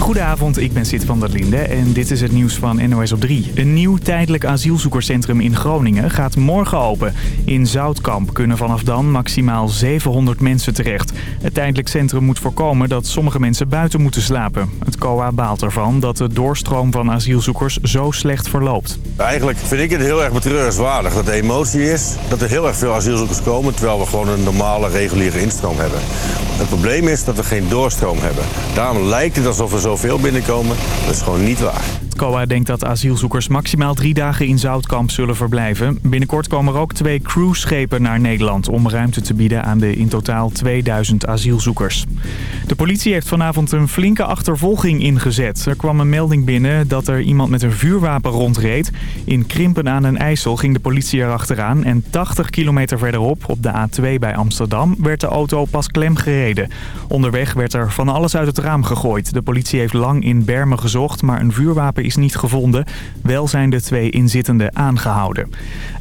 Goedenavond, ik ben Sid van der Linde en dit is het nieuws van NOS op 3. Een nieuw tijdelijk asielzoekerscentrum in Groningen gaat morgen open. In Zoutkamp kunnen vanaf dan maximaal 700 mensen terecht. Het tijdelijk centrum moet voorkomen dat sommige mensen buiten moeten slapen. Het COA baalt ervan dat de doorstroom van asielzoekers zo slecht verloopt. Eigenlijk vind ik het heel erg betreurenswaardig dat de emotie is dat er heel erg veel asielzoekers komen... terwijl we gewoon een normale, reguliere instroom hebben. Het probleem is dat we geen doorstroom hebben. Daarom lijkt het alsof er zoveel binnenkomen. Dat is gewoon niet waar. COA denkt dat asielzoekers maximaal drie dagen in Zoutkamp zullen verblijven. Binnenkort komen er ook twee cruiseschepen naar Nederland... om ruimte te bieden aan de in totaal 2000 asielzoekers. De politie heeft vanavond een flinke achtervolging ingezet. Er kwam een melding binnen dat er iemand met een vuurwapen rondreed. In Krimpen aan den IJssel ging de politie erachteraan... en 80 kilometer verderop, op de A2 bij Amsterdam... werd de auto pas klem gereden. Onderweg werd er van alles uit het raam gegooid. De politie heeft lang in Bermen gezocht, maar een vuurwapen niet gevonden. Wel zijn de twee inzittenden aangehouden.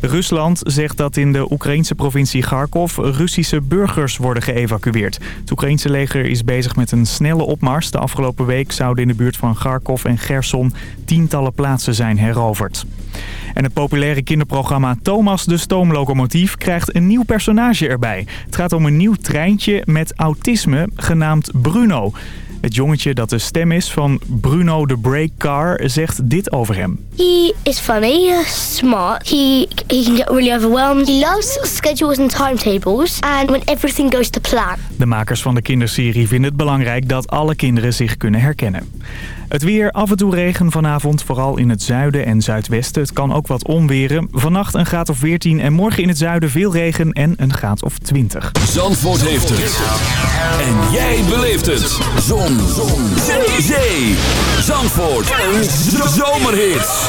Rusland zegt dat in de Oekraïnse provincie Kharkov Russische burgers worden geëvacueerd. Het Oekraïnse leger is bezig met een snelle opmars. De afgelopen week zouden in de buurt van Kharkov en Gerson tientallen plaatsen zijn heroverd. En het populaire kinderprogramma Thomas de Stoomlocomotief krijgt een nieuw personage erbij. Het gaat om een nieuw treintje met autisme genaamd Bruno. Het jongetje dat de stem is van Bruno de Brake Car zegt dit over hem. He is funny, smart. He he can get really overwhelmed. He loves schedules and timetables and when everything goes to plan. De makers van de kinderserie vinden het belangrijk dat alle kinderen zich kunnen herkennen. Het weer, af en toe regen vanavond, vooral in het zuiden en zuidwesten. Het kan ook wat onweren. Vannacht een graad of 14 en morgen in het zuiden veel regen en een graad of 20. Zandvoort heeft het. En jij beleeft het. Zon. Zon. Zee. Zandvoort. Een zomerhit.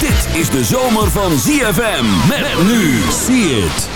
Dit is de zomer van ZFM. Met nu. See it.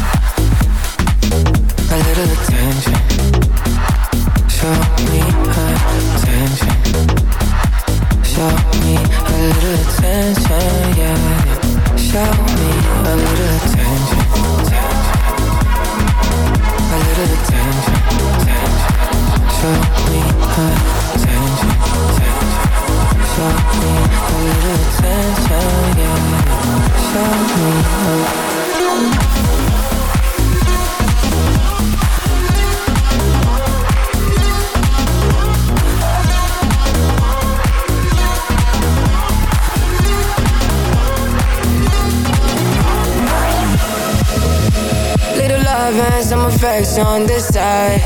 Show me a little attention. Show me a some on this side.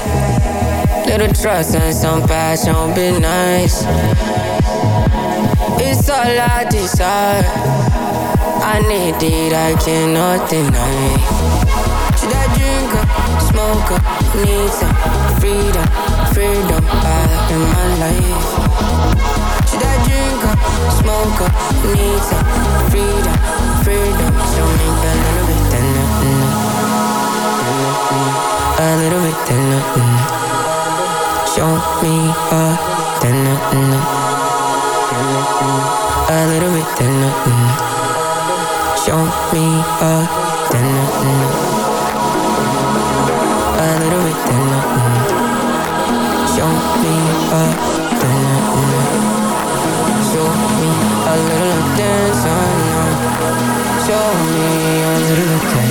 Little trust and some passion would be nice. It's all I desire. I need it, I cannot deny. Should I drink up, smoke up, need some freedom, freedom out in my life. Should I drink up, smoke up, need some freedom, freedom. Show me a little bit, a little bit, then mm. Show me a, then mm. a little bit, then mm. Show me a, then a little bit, then Show me a, then Show me a little attention. Oh Show me a little attention.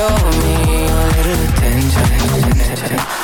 Show me a little attention.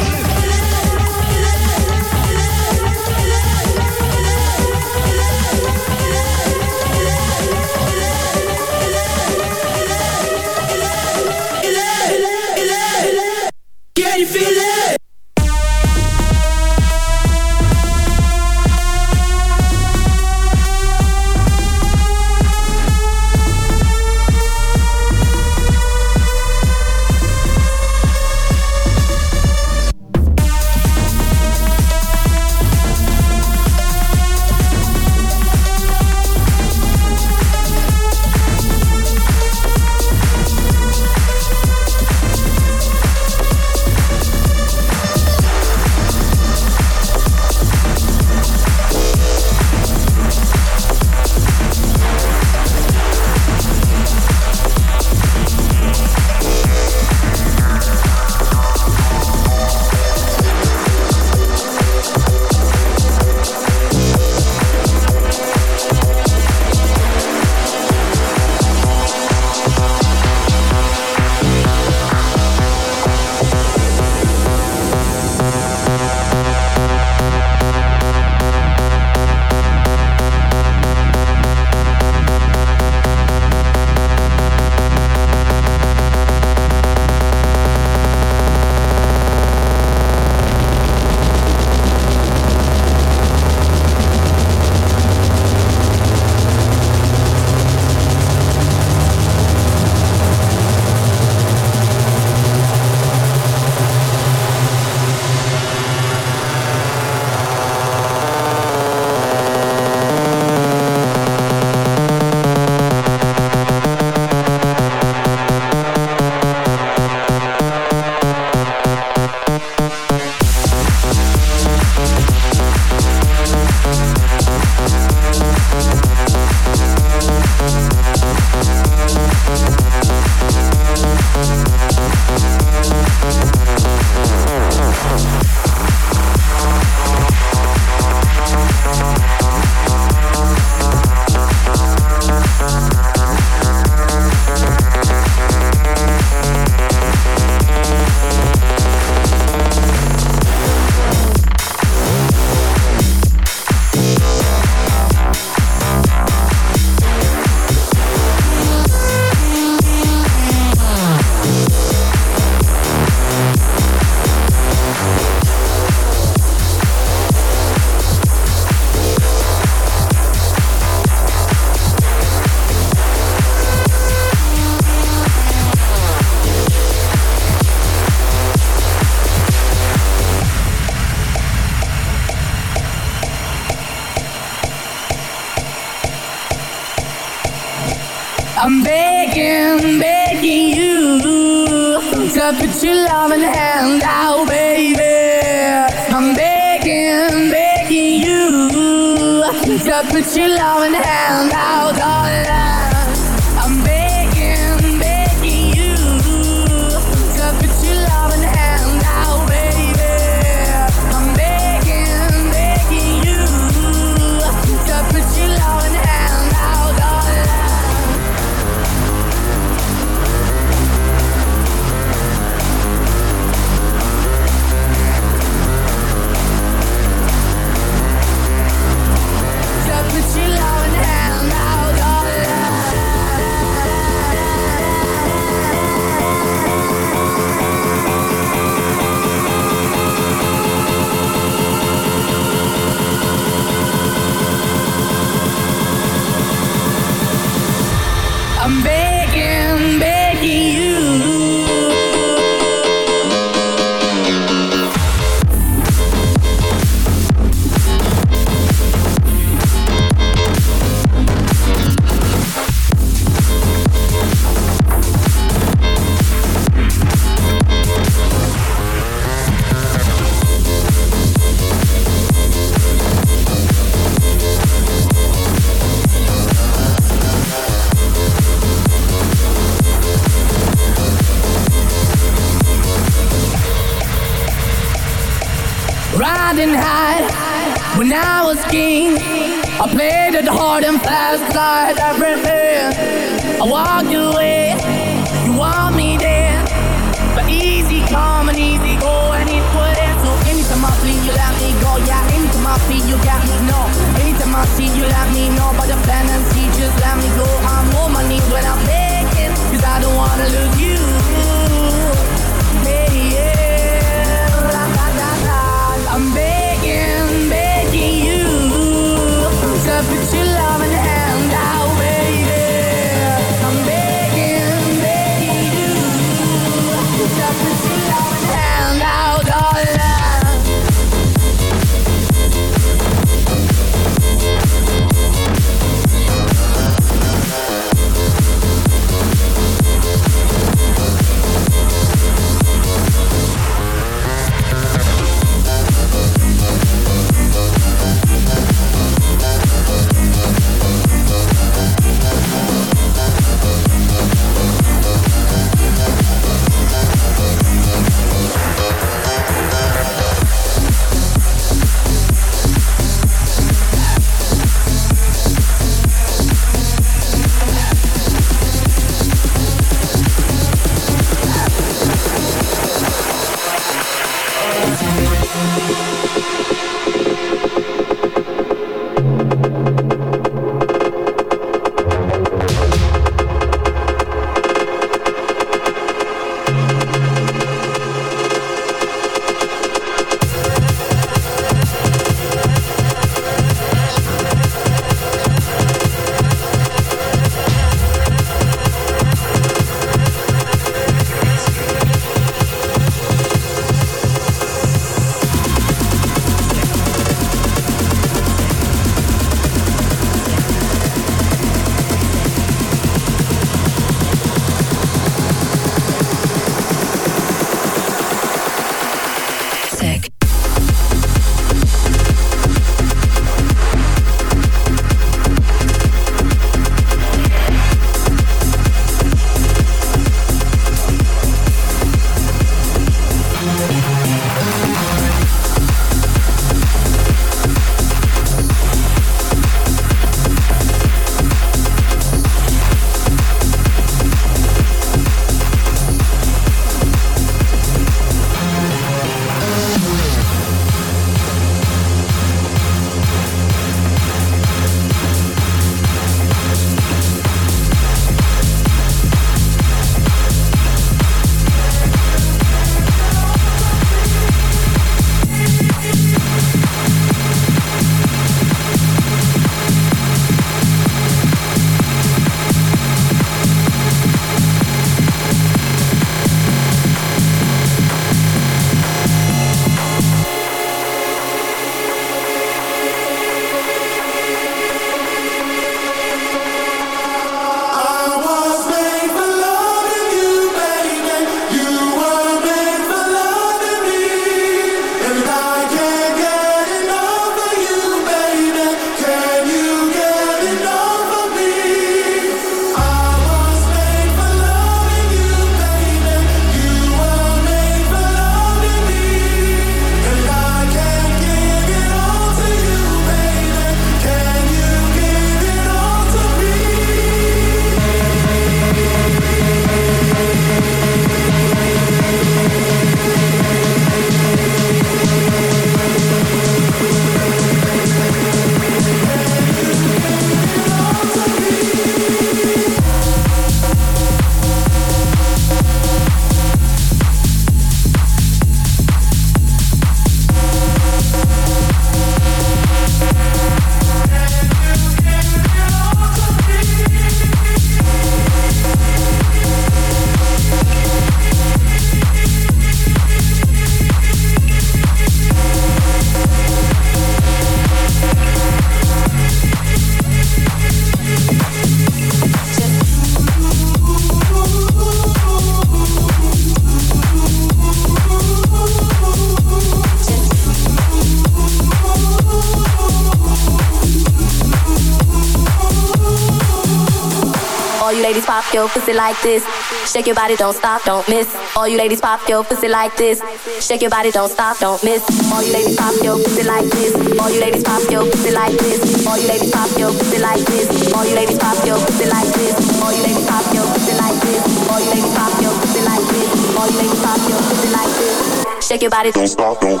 Your pussy like this. Shake your body, don't stop, don't miss. All you ladies pop your pussy like this. Shake your body, don't stop, don't miss. All you ladies pop your pussy like this. All you ladies pop your pussy like this. All you ladies pop your pussy like this. All you ladies pop your pussy like this. All you ladies pop your pussy like this. All you ladies pop your pussy like this. All you ladies pop your pussy like this. Shake your body, don't stop, don't.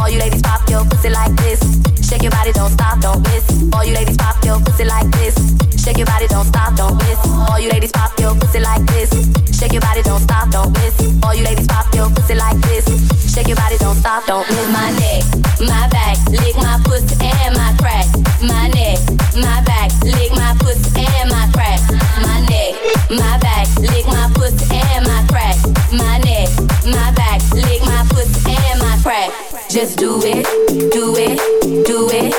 All you ladies pop your pussy like this. Shake your body, don't stop, don't miss. All you ladies pop your pussy like this. Shake your body, don't stop, don't miss. All you ladies pop your pussy like this. Shake your body, don't stop, don't miss. All you ladies pop your pussy like this. Shake your body, don't stop, don't miss. My neck, my back, lick my pussy and my crack. My neck, my back, lick my pussy and my crack. My neck, my back, lick my pussy and my crack. My neck, my back, lick my pussy and my crack. Just do it, do it, do it,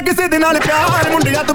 ਕਿਸੇ ਦੇ ਨਾਲ ਪਿਆਰ ਮੁੰਡਿਆਂ ਤੋਂ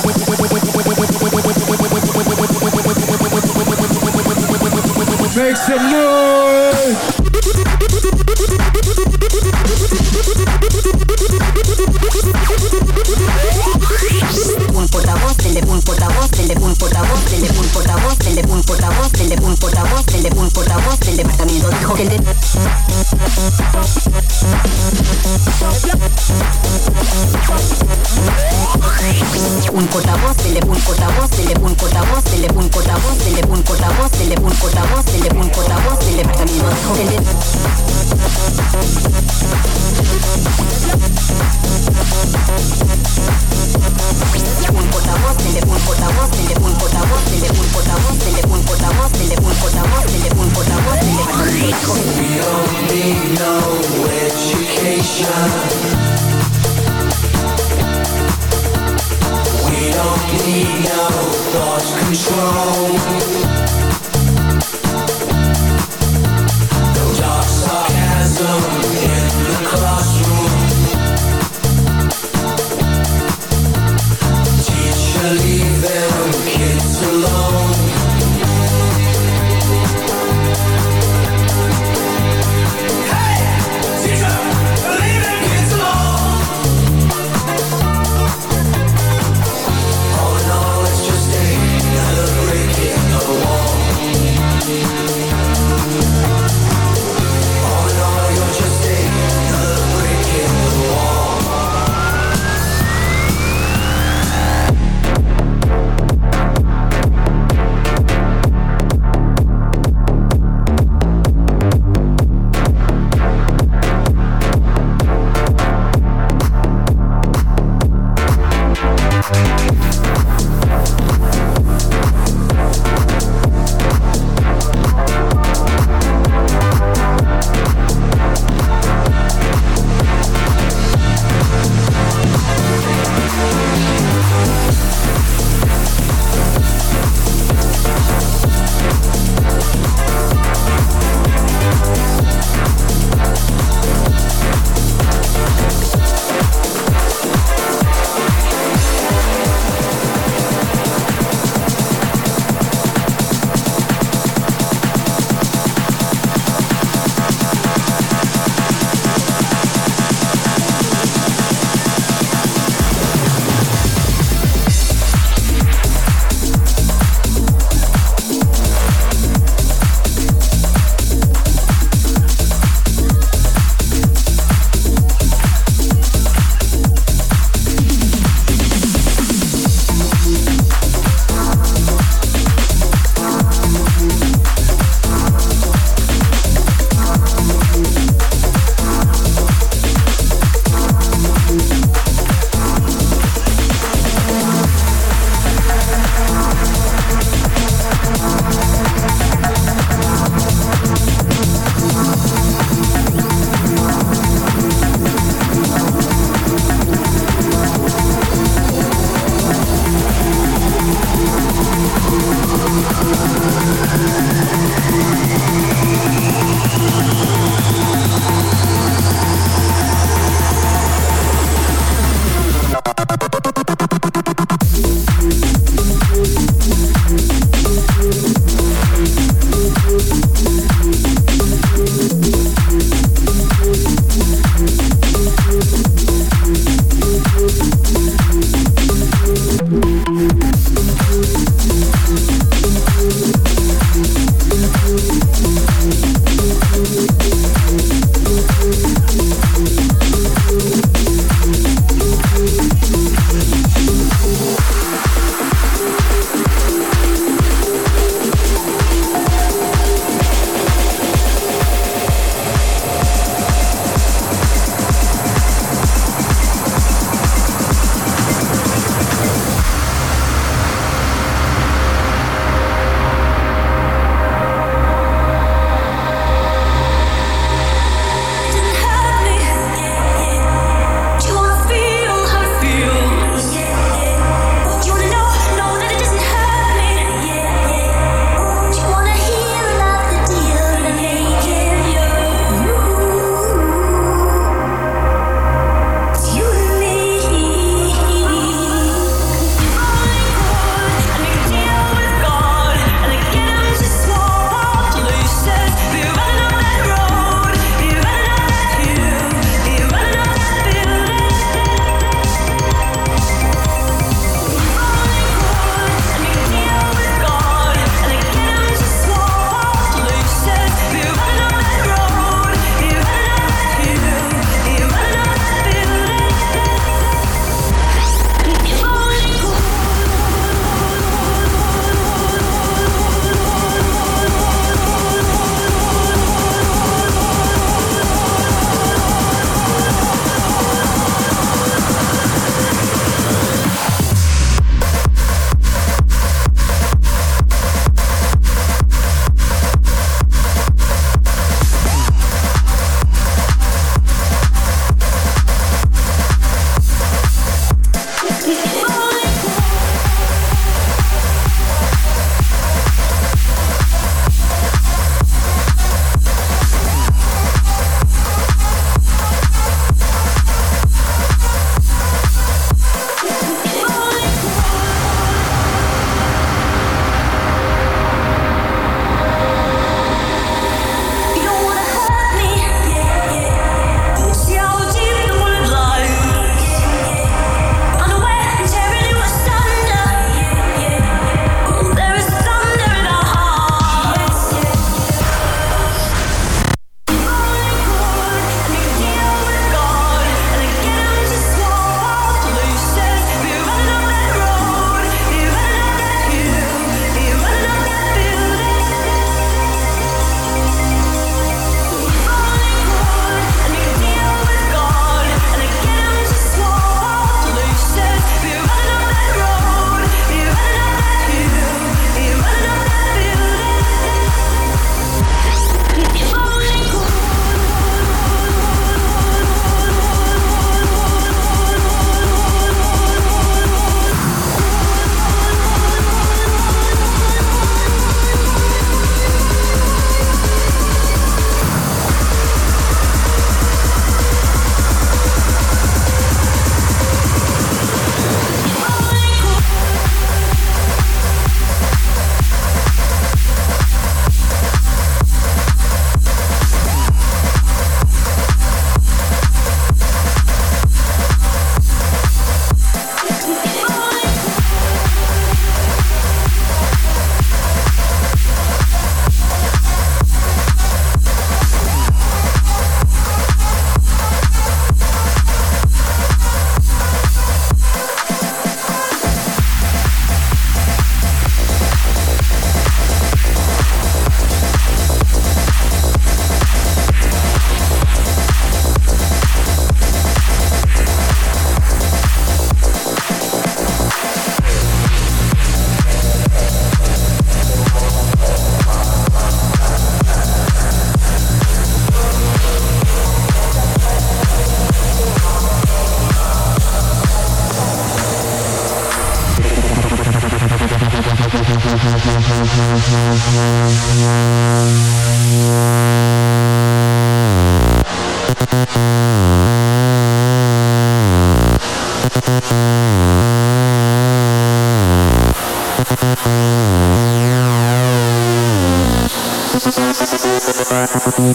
Make some noise! un portavoz, un portavoz, tende un portavoz, un portavoz, tende un portavoz, tende un portavoz, un portavoz del departamento dijo que el de un portavoz, tende un un un un un un un portavoz, un portavoz, un portavoz, un portavoz, un portavoz, un portavoz, un portavoz We don't need no education. Sarcasm in the classroom.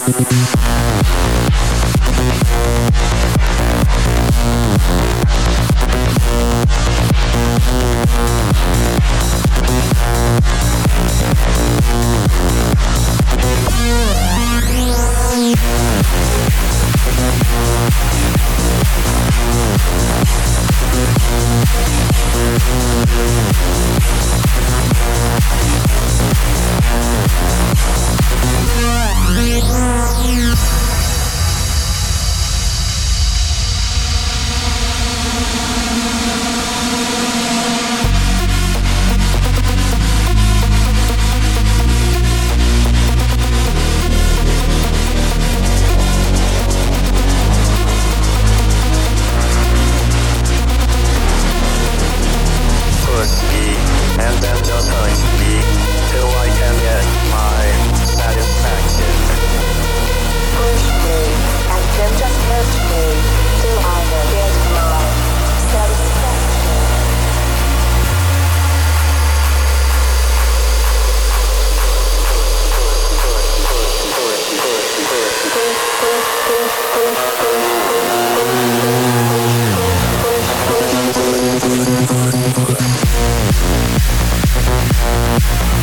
Thank Thank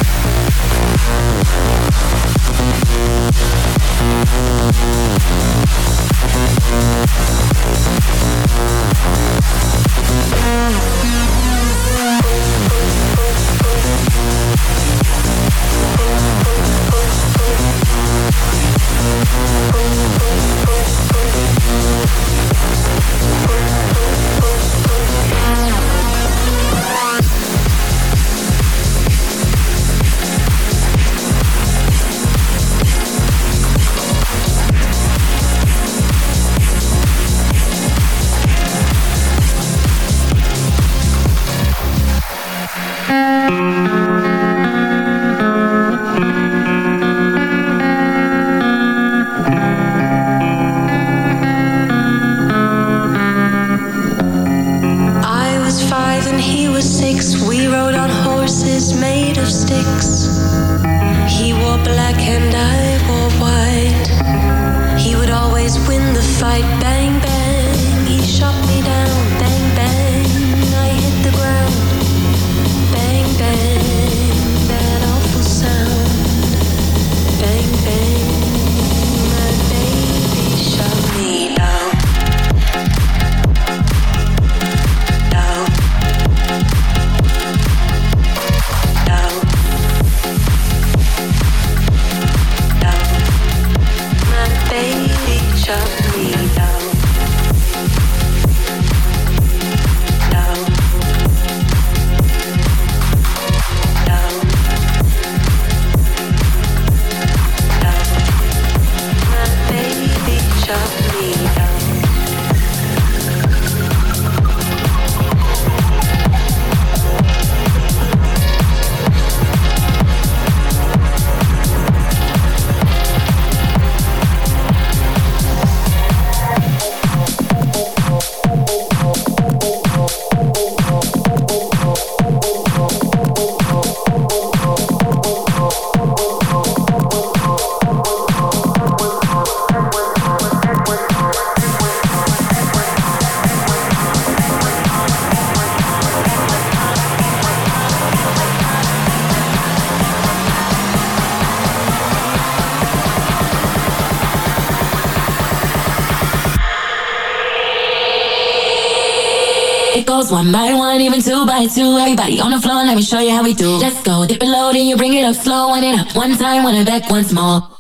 One by one, even two by two. Everybody on the floor, let me show you how we do. Let's go, dip it low, then you bring it up slow. One it up, one time, one it back, once more.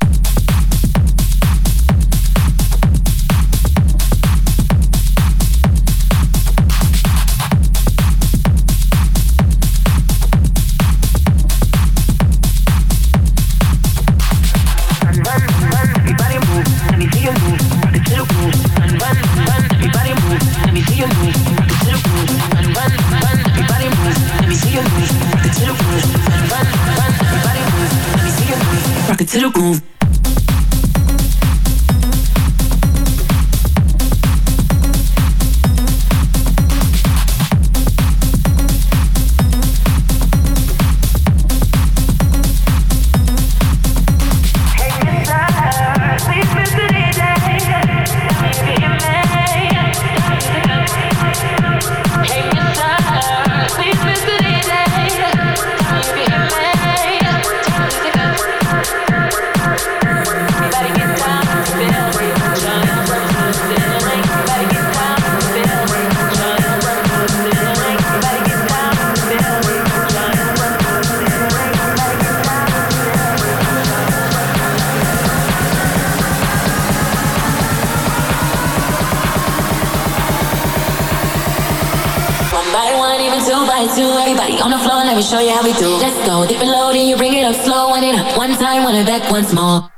show you how we do. Let's go, dip it low, then you bring it up slow. One it up, one time, one it back, once more.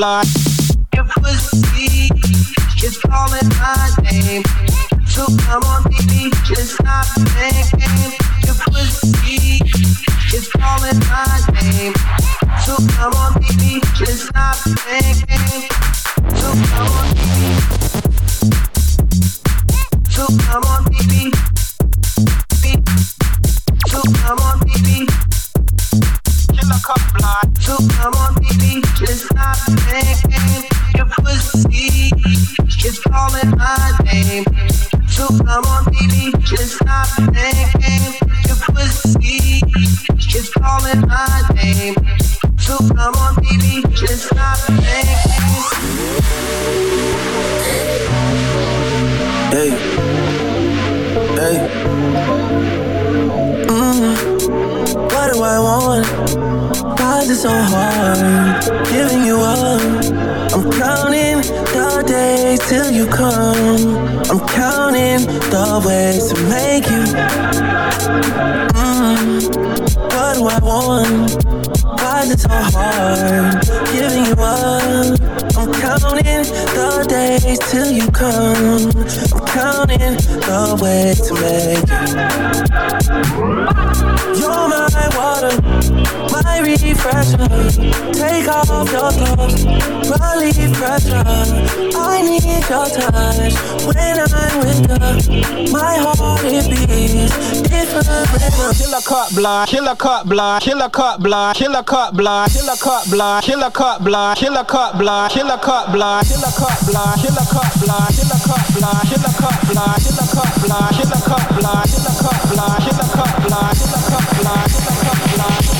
Blood. Hey, hey. Mm, what do I want? Why is it so hard giving you up? I'm counting the days till you come. I'm counting the ways to make you. Mm, what do I want? Why is it so hard giving you up? I'm counting the days till you come. I'm counting the ways to make you. You're my water, Take off your clothes, relieve pressure. I need your touch when I'm with you. My heart it beats. Killer cut blood, killer cut blood, killer cut blood, killer cut blood, killer cut blood, killer cut blood, killer cut blood, killer cut blood, killer cut blood, killer cut blood, killer cut blood, killer cut blood, killer cut blood, killer cut blood, killer cut blood, killer cut blood, killer cut blood, killer cut blood,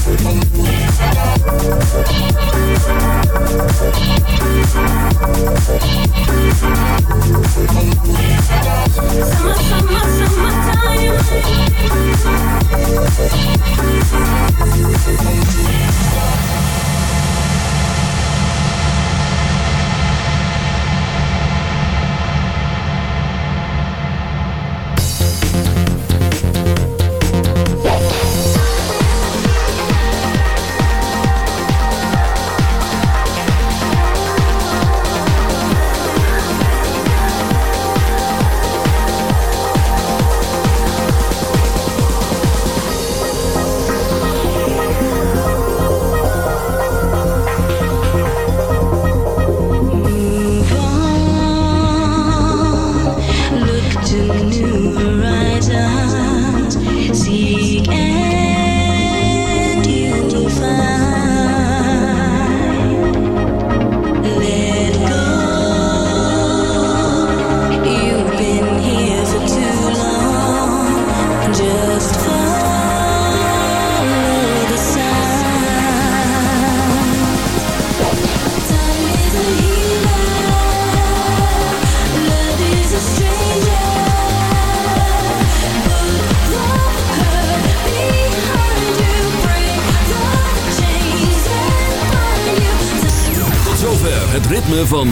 Summer, summer, summertime.